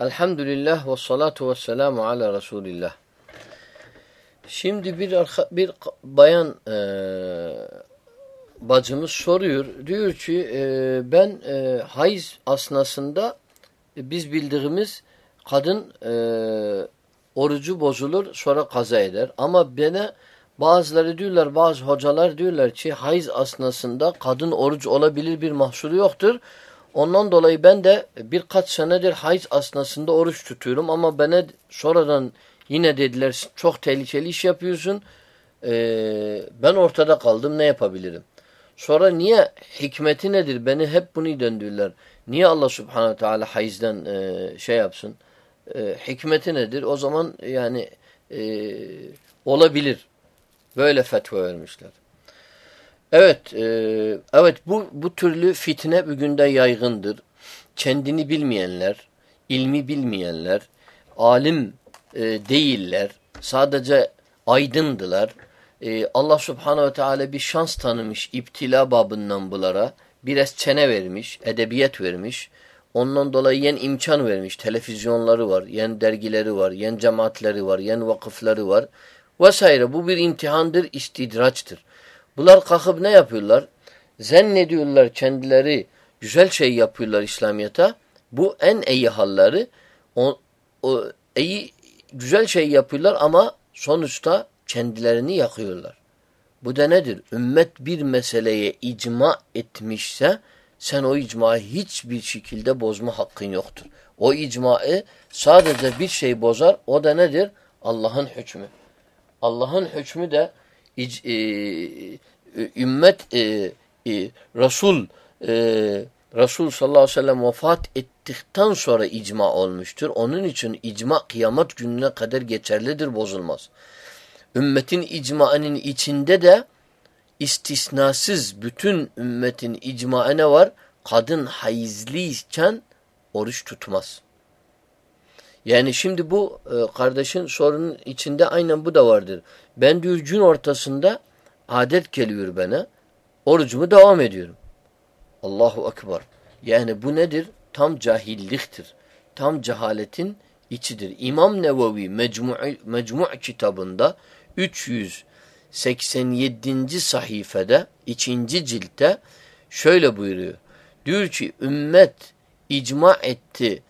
Elhamdülillah ve salatu ve selamu ala Resulillah. Şimdi bir bir bayan e, bacımız soruyor. Diyor ki e, ben e, hayız asnasında e, biz bildiğimiz kadın e, orucu bozulur sonra kaza eder. Ama bana bazıları diyorlar bazı hocalar diyorlar ki hayız asnasında kadın oruç olabilir bir mahsuru yoktur. Ondan dolayı ben de birkaç senedir hayız asnasında oruç tutuyorum ama bana sonradan yine dediler çok tehlikeli iş yapıyorsun. Ee, ben ortada kaldım ne yapabilirim? Sonra niye hikmeti nedir? Beni hep bunu döndürürler. Niye Allah subhanahu teala hayızdan e, şey yapsın? E, hikmeti nedir? O zaman yani e, olabilir. Böyle fetva vermişler. Evet, e, evet bu bu türlü fitne bugün de yaygındır. Kendini bilmeyenler, ilmi bilmeyenler, alim e, değiller, sadece aydındılar. E, Allah subhanehu ve teala bir şans tanımış iptila babından bunlara. Biraz çene vermiş, edebiyet vermiş. Ondan dolayı yen imkan vermiş. Televizyonları var, yen dergileri var, yen cemaatleri var, yen vakıfları var. Vesaire. Bu bir imtihandır, istidraçtır. Bunlar kalkıp ne yapıyorlar? Zannediyorlar kendileri güzel şey yapıyorlar İslamiyet'e. Bu en iyi halleri. O, o iyi güzel şey yapıyorlar ama sonuçta kendilerini yakıyorlar. Bu da nedir? Ümmet bir meseleye icma etmişse sen o icmayı hiçbir şekilde bozma hakkın yoktur. O icmayı sadece bir şey bozar. O da nedir? Allah'ın hükmü. Allah'ın hükmü de e, ümmet e, e, Resul e, Resul sallallahu aleyhi ve sellem vefat ettikten sonra icma olmuştur. Onun için icma kıyamet gününe kadar geçerlidir, bozulmaz. Ümmetin icmaının içinde de istisnasız bütün ümmetin icma ne var? Kadın hayızlıyken oruç tutmaz. Yani şimdi bu e, kardeşin sorunun içinde aynen bu da vardır. Ben diyor gün ortasında adet geliyor bana. Orucumu devam ediyorum. Allahu Ekber. Yani bu nedir? Tam cahilliktir. Tam cehaletin içidir. İmam Nevevi Mecmu, Mecmu kitabında 387. sayfada 2. ciltte şöyle buyuruyor. Diyor ki ümmet icma etti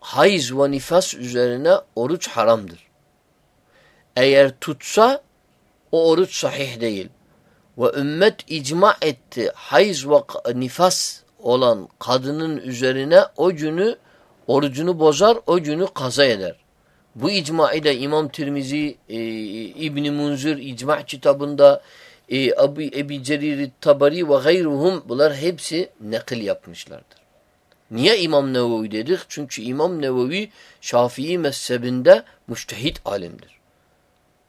hayız ve nifas üzerine oruç haramdır. Eğer tutsa o oruç sahih değil. Ve ümmet icma etti hayız ve nifas olan kadının üzerine o günü orucunu bozar, o günü kaza eder. Bu icma ile İmam Tirmizi, e, İbn Munzir icma kitabında e, Ebu, Ebi Cerir Tabari ve gayruhum bunlar hepsi nakil yapmışlardır. Niye İmam Nevevi dedik? Çünkü İmam Nevevi Şafii mezhebinde müştehit alimdir.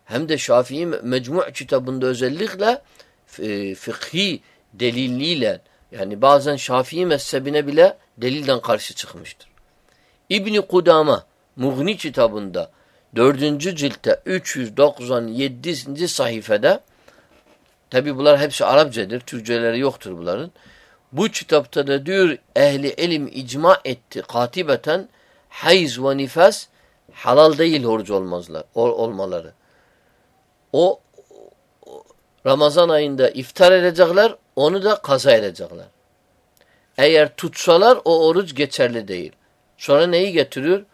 Hem de Şafii Mecmu' kitabında özellikle e, fıkhi delilliyle yani bazen Şafii mezhebine bile delilden karşı çıkmıştır. İbni Kudama Mughni kitabında 4. ciltte 397. sayfada tabi bunlar hepsi Arapçadır. Türkçeleri yoktur bunların. Bu kitapta da diyor ehli ilim icma etti katibeten hayz ve nifas halal değil oruç olmazlar, olmaları. O Ramazan ayında iftar edecekler, onu da kaza edecekler. Eğer tutsalar o oruç geçerli değil. Sonra neyi getiriyor?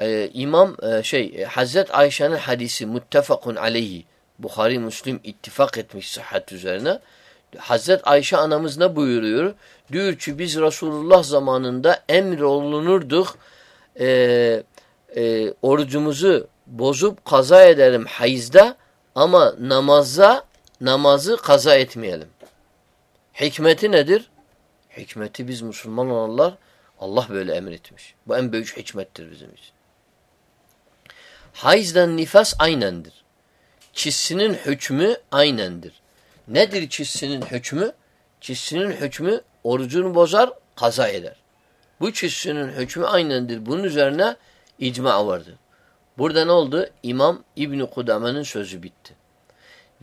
Ee, İmam e, şey Hazret Ayşe'nin hadisi muttefakun aleyhi. Bukhari Müslim ittifak etmiş sıhhat üzerine. Hazret Ayşe anamız ne buyuruyor? Diyor ki biz Resulullah zamanında emrolunurduk e, e, orucumuzu bozup kaza ederim hayızda ama namaza namazı kaza etmeyelim. Hikmeti nedir? Hikmeti biz Müslüman olanlar Allah böyle emretmiş. Bu en büyük hikmettir bizim için. Hayızdan nifas aynendir. Kişinin hükmü aynendir. Nedir kişinin hükmü? Kişinin hükmü orucunu bozar, kaza eder. Bu kişinin hükmü aynendir. Bunun üzerine icma vardır. Burada ne oldu? İmam İbni Kudame'nin sözü bitti.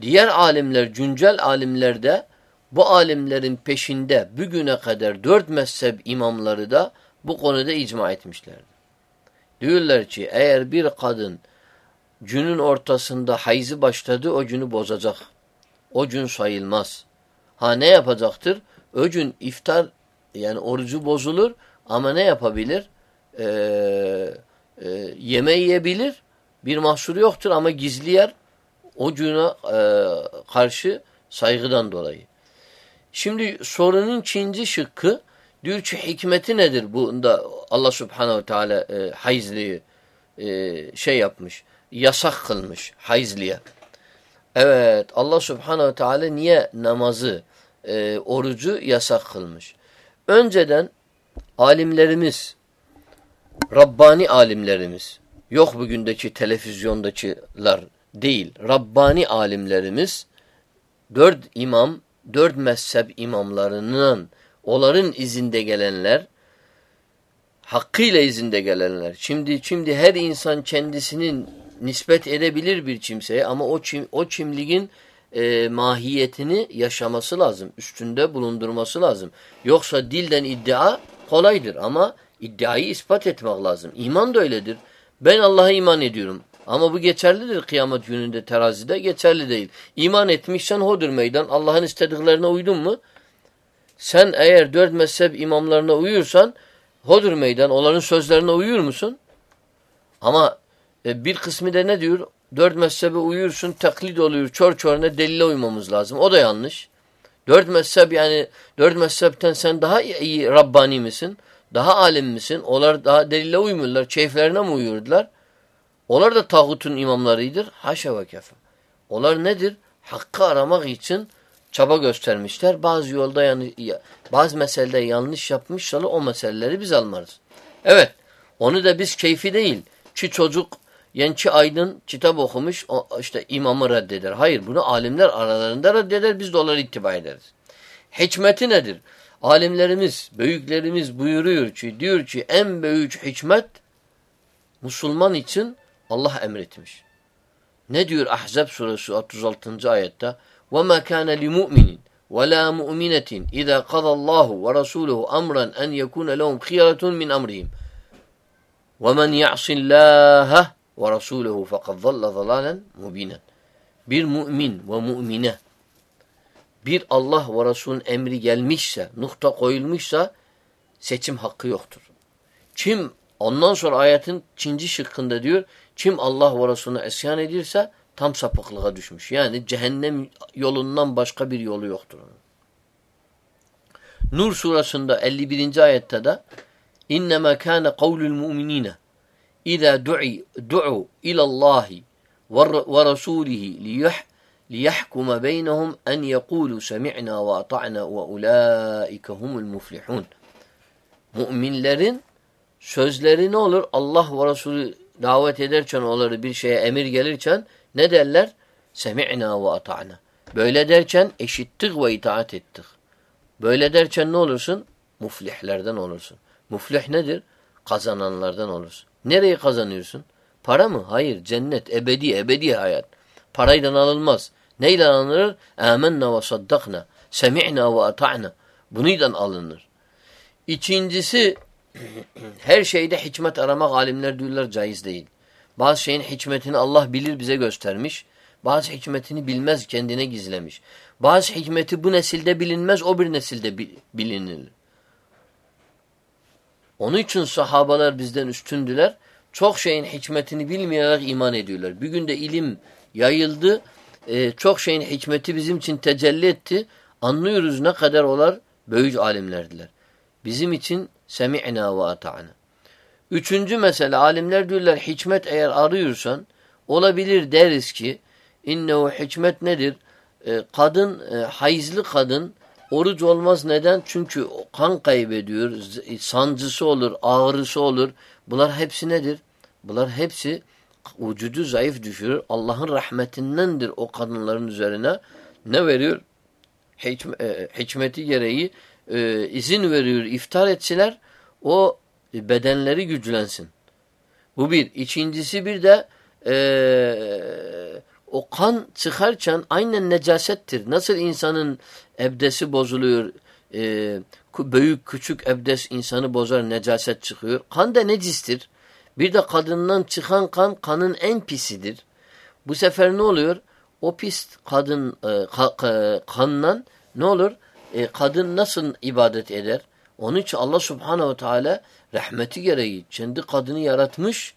Diğer alimler, güncel alimler de bu alimlerin peşinde bugüne kadar dört mezhep imamları da bu konuda icma etmişlerdi. Diyorlar ki eğer bir kadın günün ortasında hayızı başladı o günü bozacak. O gün sayılmaz. Ha ne yapacaktır? O gün iftar yani orucu bozulur ama ne yapabilir? Ee, e, yeme yiyebilir. Bir mahsuru yoktur ama gizli yer o güne e, karşı saygıdan dolayı. Şimdi sorunun ikinci şıkkı diyor ki hikmeti nedir? Bunda Allah subhanehu teala e, hayızlıyı e, şey yapmış, yasak kılmış hayızlıya. Evet Allah subhanehu teala niye namazı, e, orucu yasak kılmış? Önceden alimlerimiz, Rabbani alimlerimiz, yok bugündeki televizyondakiler değil, Rabbani alimlerimiz, dört imam, dört mezhep imamlarının, onların izinde gelenler, hakkıyla izinde gelenler. Şimdi şimdi her insan kendisinin nispet edebilir bir kimseye ama o çim, o kimliğin e, mahiyetini yaşaması lazım. Üstünde bulundurması lazım. Yoksa dilden iddia kolaydır ama iddiayı ispat etmek lazım. İman da öyledir. Ben Allah'a iman ediyorum. Ama bu geçerlidir kıyamet gününde terazide geçerli değil. İman etmişsen hodur meydan. Allah'ın istediklerine uydun mu? Sen eğer dört mezhep imamlarına uyursan hodur meydan. Onların sözlerine uyuyor musun? Ama e, bir kısmı da ne diyor? Dört mezhebe uyursun, taklit oluyor. Çor çoruna delile uymamız lazım. O da yanlış. Dört mezhep yani dört mezhepten sen daha iyi Rabbani misin? Daha alim misin? Onlar daha delile uymuyorlar. Keyiflerine mi uyuyordular? Onlar da tağutun imamlarıdır. Haşa ve kefe. Onlar nedir? Hakkı aramak için çaba göstermişler. Bazı yolda yani bazı meselede yanlış yapmışlar o meseleleri biz almarız. Evet. Onu da biz keyfi değil. Ki çocuk Yençi Aydın kitap okumuş o işte imamı reddeder. Hayır bunu alimler aralarında reddeder biz de onları ittiba ederiz. Hikmeti nedir? Alimlerimiz, büyüklerimiz buyuruyor ki diyor ki en büyük hikmet Müslüman için Allah emretmiş. Ne diyor Ahzab suresi 36. ayette? وَمَا كَانَ لِمُؤْمِنٍ وَلَا مُؤْمِنَةٍ اِذَا قَضَى اللّٰهُ وَرَسُولُهُ أَمْرًا اَنْ يَكُونَ لَهُمْ خِيَرَةٌ مِنْ أَمْرِهِمْ وَمَنْ يَعْصِ اللّٰهَ ve rasuluhu fakat zalla zalalen mubinen. Bir mümin ve mümine bir Allah ve Resul'ün emri gelmişse, nokta koyulmuşsa seçim hakkı yoktur. Kim ondan sonra ayetin ikinci şıkkında diyor, kim Allah ve Resulüne isyan edilse tam sapıklığa düşmüş. Yani cehennem yolundan başka bir yolu yoktur onun. Nur surasında 51. ayette de innema kana kavlul mu'minine Du'i du'u ilallâhi ve rasûlihi liyahkuma beynehum en yekûlû semi'nâ ve ata'nâ ve ulâike humul muflihûn. Müminlerin sözleri ne olur? Allah ve Resulü davet ederken onları bir şeye emir gelirken ne derler? Semi'na ve ata'na. Böyle derken eşittik ve itaat ettik. Böyle derken ne olursun? Muflihlerden olursun. Muflih nedir? Kazananlardan olursun. Nereyi kazanıyorsun? Para mı? Hayır. Cennet. Ebedi. Ebedi hayat. Parayla alınmaz. Neyle alınır? Âmennâ ve saddakna. Semi'na ve ata'na. Bunuyla alınır. İkincisi her şeyde hikmet aramak alimler diyorlar caiz değil. Bazı şeyin hikmetini Allah bilir bize göstermiş. Bazı hikmetini bilmez kendine gizlemiş. Bazı hikmeti bu nesilde bilinmez o bir nesilde bilinir. Onun için sahabalar bizden üstündüler. Çok şeyin hikmetini bilmeyerek iman ediyorlar. Bir günde ilim yayıldı. E, çok şeyin hikmeti bizim için tecelli etti. Anlıyoruz ne kadar olar büyük alimlerdiler. Bizim için semi'na ve ata'na. Üçüncü mesele alimler diyorlar hikmet eğer arıyorsan olabilir deriz ki innehu hikmet nedir? E, kadın, e, hayızlı kadın oruç olmaz. Neden? Çünkü kan kaybediyor, sancısı olur, ağrısı olur. Bunlar hepsi nedir? Bunlar hepsi vücudu zayıf düşürür. Allah'ın rahmetindendir o kadınların üzerine. Ne veriyor? Hikm e, hikmeti gereği e, izin veriyor iftar etseler o bedenleri güçlensin. Bu bir. İkincisi bir de e, o kan çıkarken aynen necasettir. Nasıl insanın ebdesi bozuluyor, e, büyük küçük ebdes insanı bozar, necaset çıkıyor. Kan da necistir. Bir de kadından çıkan kan kanın en pisidir. Bu sefer ne oluyor? O pis kadın e, ka, ka, kanla ne olur? E, kadın nasıl ibadet eder? Onun için Allah subhanehu teala rahmeti gereği kendi kadını yaratmış.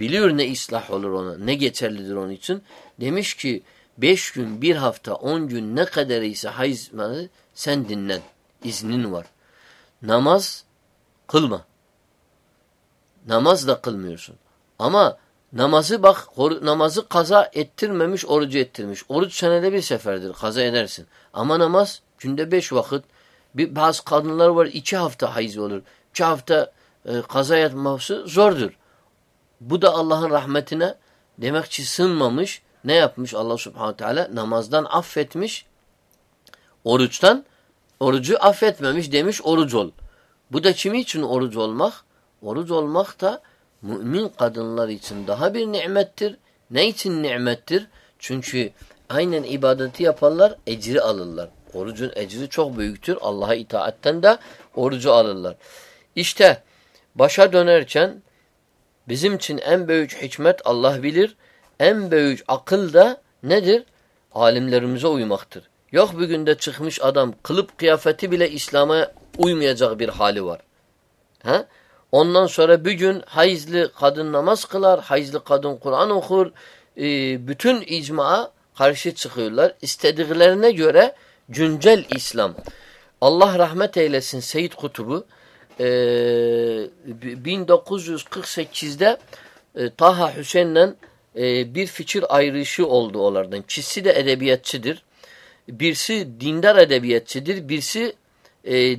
Biliyor ne ıslah olur ona, ne geçerlidir onun için. Demiş ki beş gün, bir hafta, on gün ne kadar ise hayız sen dinlen. İznin var. Namaz kılma. Namaz da kılmıyorsun. Ama namazı bak namazı kaza ettirmemiş orucu ettirmiş. Oruç senede bir seferdir kaza edersin. Ama namaz günde beş vakit. Bir, bazı kadınlar var iki hafta hayız olur. İki hafta e, kaza yapması zordur. Bu da Allah'ın rahmetine demek ki sınmamış. Ne yapmış Allah subhanahu teala? Namazdan affetmiş. Oruçtan orucu affetmemiş demiş oruç ol. Bu da kimi için oruç olmak? Oruç olmak da mümin kadınlar için daha bir nimettir. Ne için nimettir? Çünkü aynen ibadeti yaparlar, ecri alırlar. Orucun ecri çok büyüktür. Allah'a itaatten de orucu alırlar. İşte başa dönerken bizim için en büyük hikmet Allah bilir. En büyük akıl da nedir? Alimlerimize uymaktır. Yok bir günde çıkmış adam kılıp kıyafeti bile İslam'a uymayacak bir hali var. Ha? Ondan sonra bir gün hayızlı kadın namaz kılar, hayızlı kadın Kur'an okur. E, bütün icmaa karşı çıkıyorlar. İstediklerine göre güncel İslam. Allah rahmet eylesin Seyyid Kutubu e, 1948'de e, Taha Hüseyin'le e, bir fikir ayrışı oldu onlardan. Çisi de edebiyatçıdır. Birisi dindar edebiyatçıdır. Birisi e, e,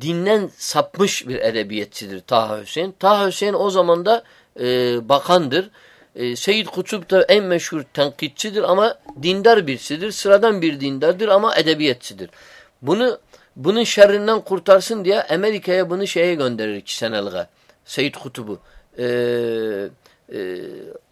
dinden sapmış bir edebiyatçıdır Taha Hüseyin. Taha Hüseyin o zaman da e, bakandır. E, Seyyid Kutup da en meşhur tenkitçidir ama dindar birisidir. Sıradan bir dindardır ama edebiyatçıdır. Bunu bunun şerrinden kurtarsın diye Amerika'ya bunu şeye gönderir iki seneliğe. Seyyid Kutup'u. E, e,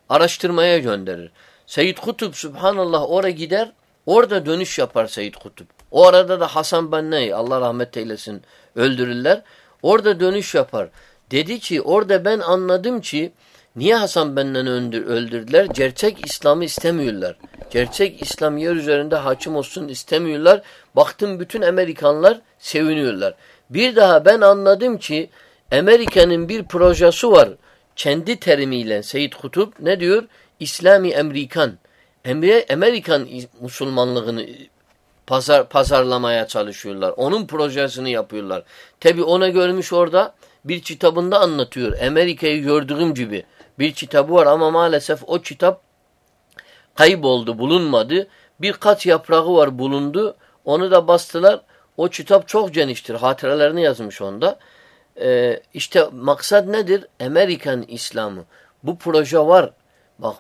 araştırmaya gönderir. Seyyid Kutup subhanallah oraya gider orada dönüş yapar Seyyid Kutup. O arada da Hasan Benney Allah rahmet eylesin öldürürler. Orada dönüş yapar. Dedi ki orada ben anladım ki niye Hasan Bennen'i öldürdüler? Gerçek İslam'ı istemiyorlar. Gerçek İslam yer üzerinde hakim olsun istemiyorlar. Baktım bütün Amerikanlar seviniyorlar. Bir daha ben anladım ki Amerika'nın bir projesi var. Kendi terimiyle Seyyid Kutup ne diyor? İslami Amerikan. Amerikan Müslümanlığını pazar, pazarlamaya çalışıyorlar. Onun projesini yapıyorlar. Tabi ona görmüş orada bir kitabında anlatıyor. Amerika'yı gördüğüm gibi bir kitabı var ama maalesef o kitap kayboldu, bulunmadı. Birkaç yaprağı var bulundu. Onu da bastılar. O kitap çok geniştir. Hatıralarını yazmış onda. Ee, işte maksat nedir? Amerikan İslamı. Bu proje var. Bak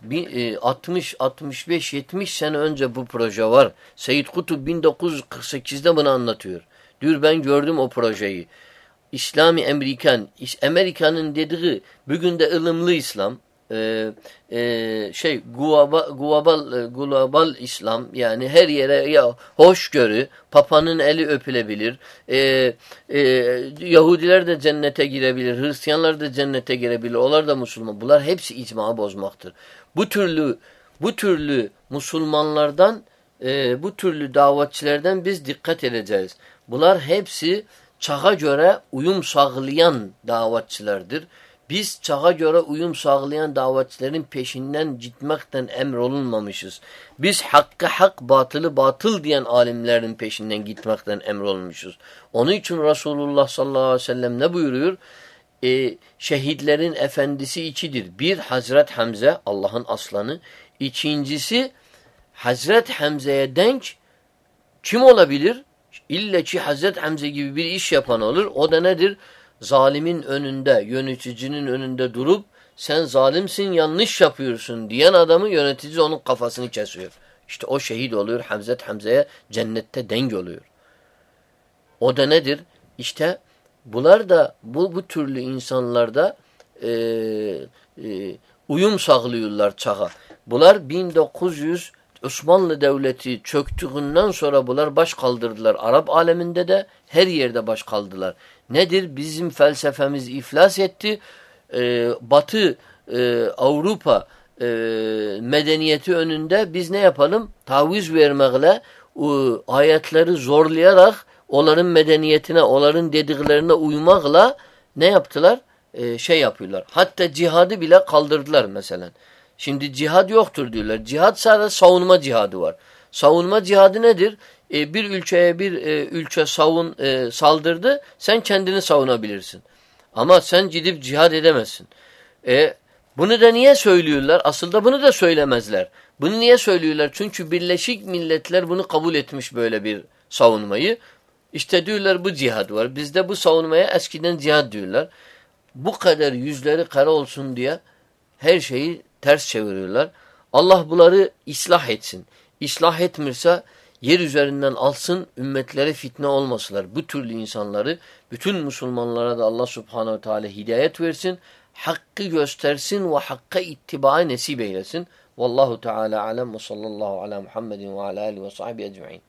60, 65, 70 sene önce bu proje var. Seyyid Kutub 1948'de bunu anlatıyor. Diyor ben gördüm o projeyi. İslami Amerikan, Amerika'nın dediği bugün de ılımlı İslam, e, e, şey global, global, global İslam yani her yere ya hoşgörü, papanın eli öpülebilir, e, e, Yahudiler de cennete girebilir, Hristiyanlar da cennete girebilir, onlar da Müslüman. Bunlar hepsi icma bozmaktır. Bu türlü bu türlü Müslümanlardan e, bu türlü davetçilerden biz dikkat edeceğiz. Bunlar hepsi çağa göre uyum sağlayan davetçilerdir. Biz çağa göre uyum sağlayan davetçilerin peşinden gitmekten emrolunmamışız. Biz hakkı hak, batılı batıl diyen alimlerin peşinden gitmekten emrolunmuşuz. Onun için Resulullah sallallahu aleyhi ve sellem ne buyuruyor? Ee, şehitlerin efendisi içidir. Bir Hazret Hamze, Allah'ın aslanı. İkincisi Hazret Hamze'ye denk kim olabilir? İlle ki Hazret Hamze gibi bir iş yapan olur. O da nedir? Zalimin önünde, yöneticinin önünde durup sen zalimsin, yanlış yapıyorsun diyen adamı yönetici onun kafasını kesiyor. İşte o şehit oluyor. Hamzet Hamze'ye cennette denk oluyor. O da nedir? İşte bunlar da bu, bu türlü insanlarda e, e, uyum sağlıyorlar çağa. Bunlar 1900 Osmanlı Devleti çöktüğünden sonra bunlar baş kaldırdılar. Arap aleminde de her yerde baş kaldılar. Nedir? Bizim felsefemiz iflas etti. e, Batı e, Avrupa e, medeniyeti önünde biz ne yapalım? Taviz vermekle o, ayetleri zorlayarak onların medeniyetine, onların dediklerine uymakla ne yaptılar? E, şey yapıyorlar. Hatta cihadı bile kaldırdılar mesela. Şimdi cihad yoktur diyorlar. Cihad sadece savunma cihadı var. Savunma cihadı nedir? E, bir ülkeye bir e, ülke savun e, saldırdı, sen kendini savunabilirsin. Ama sen gidip cihad edemezsin. E, bunu da niye söylüyorlar? Aslında bunu da söylemezler. Bunu niye söylüyorlar? Çünkü Birleşik Milletler bunu kabul etmiş böyle bir savunmayı. İşte diyorlar bu cihad var. Bizde bu savunmaya eskiden cihad diyorlar. Bu kadar yüzleri kara olsun diye her şeyi ters çeviriyorlar. Allah bunları ıslah etsin. İslah etmirse yer üzerinden alsın, ümmetlere fitne olmasılar. Bu türlü insanları, bütün Müslümanlara da Allah subhanehu teala hidayet versin, hakkı göstersin ve hakka ittiba nasip eylesin. Vallahu teala alem ve sallallahu ala Muhammedin ve ala alihi ve sahbihi ecma'in.